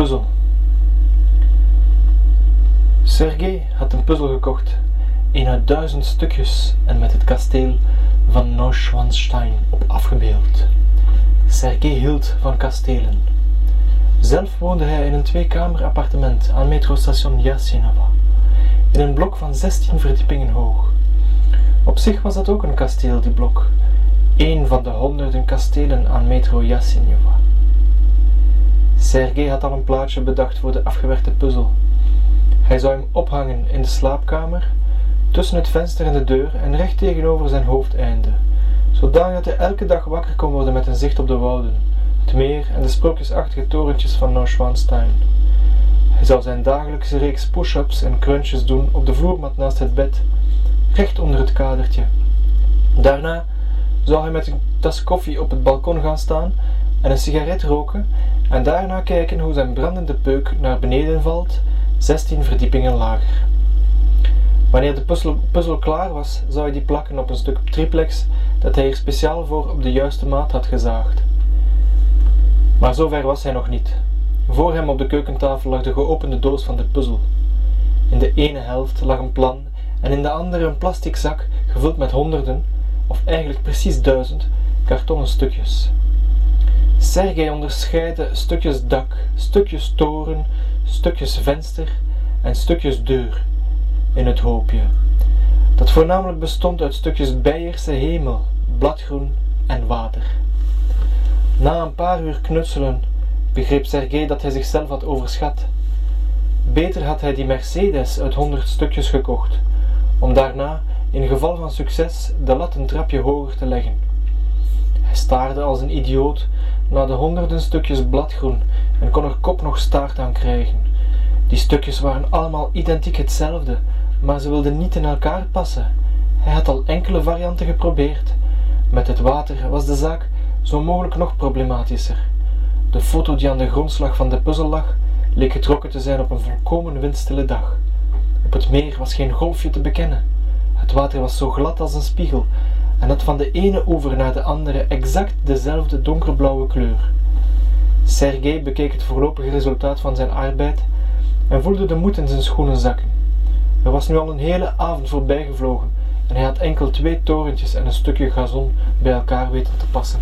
puzzel. Sergej had een puzzel gekocht, een uit duizend stukjes en met het kasteel van Neuschwanstein op afgebeeld. Sergej hield van kastelen. Zelf woonde hij in een tweekamer appartement aan metrostation Yasinova, in een blok van 16 verdiepingen hoog. Op zich was dat ook een kasteel, die blok, één van de honderden kastelen aan metro Yasinova. Sergej had al een plaatje bedacht voor de afgewerkte puzzel. Hij zou hem ophangen in de slaapkamer, tussen het venster en de deur en recht tegenover zijn hoofdeinde, zodat hij elke dag wakker kon worden met een zicht op de wouden, het meer en de sprookjesachtige torentjes van Neuschwanstein. Hij zou zijn dagelijkse reeks push-ups en crunches doen op de vloermat naast het bed, recht onder het kadertje. Daarna zou hij met een tas koffie op het balkon gaan staan en een sigaret roken en daarna kijken hoe zijn brandende peuk naar beneden valt, 16 verdiepingen lager. Wanneer de puzzel, klaar was, zou hij die plakken op een stuk triplex dat hij er speciaal voor op de juiste maat had gezaagd. Maar zover was hij nog niet. Voor hem op de keukentafel lag de geopende doos van de puzzel. In de ene helft lag een plan en in de andere een plastic zak gevuld met honderden, of eigenlijk precies duizend, kartonnen stukjes. Sergej onderscheidde stukjes dak, stukjes toren, stukjes venster en stukjes deur in het hoopje, dat voornamelijk bestond uit stukjes Beierse hemel, bladgroen en water. Na een paar uur knutselen begreep Sergej dat hij zichzelf had overschat. Beter had hij die Mercedes uit honderd stukjes gekocht, om daarna, in geval van succes, de lat een trapje hoger te leggen. Hij staarde als een idioot naar de honderden stukjes bladgroen en kon er kop nog staart aan krijgen. Die stukjes waren allemaal identiek hetzelfde, maar ze wilden niet in elkaar passen. Hij had al enkele varianten geprobeerd. Met het water was de zaak zo mogelijk nog problematischer. De foto die aan de grondslag van de puzzel lag, leek getrokken te zijn op een volkomen windstille dag. Op het meer was geen golfje te bekennen. Het water was zo glad als een spiegel en had van de ene oever naar de andere exact dezelfde donkerblauwe kleur. Sergej bekeek het voorlopige resultaat van zijn arbeid en voelde de moed in zijn schoenen zakken. Er was nu al een hele avond voorbij gevlogen en hij had enkel twee torentjes en een stukje gazon bij elkaar weten te passen.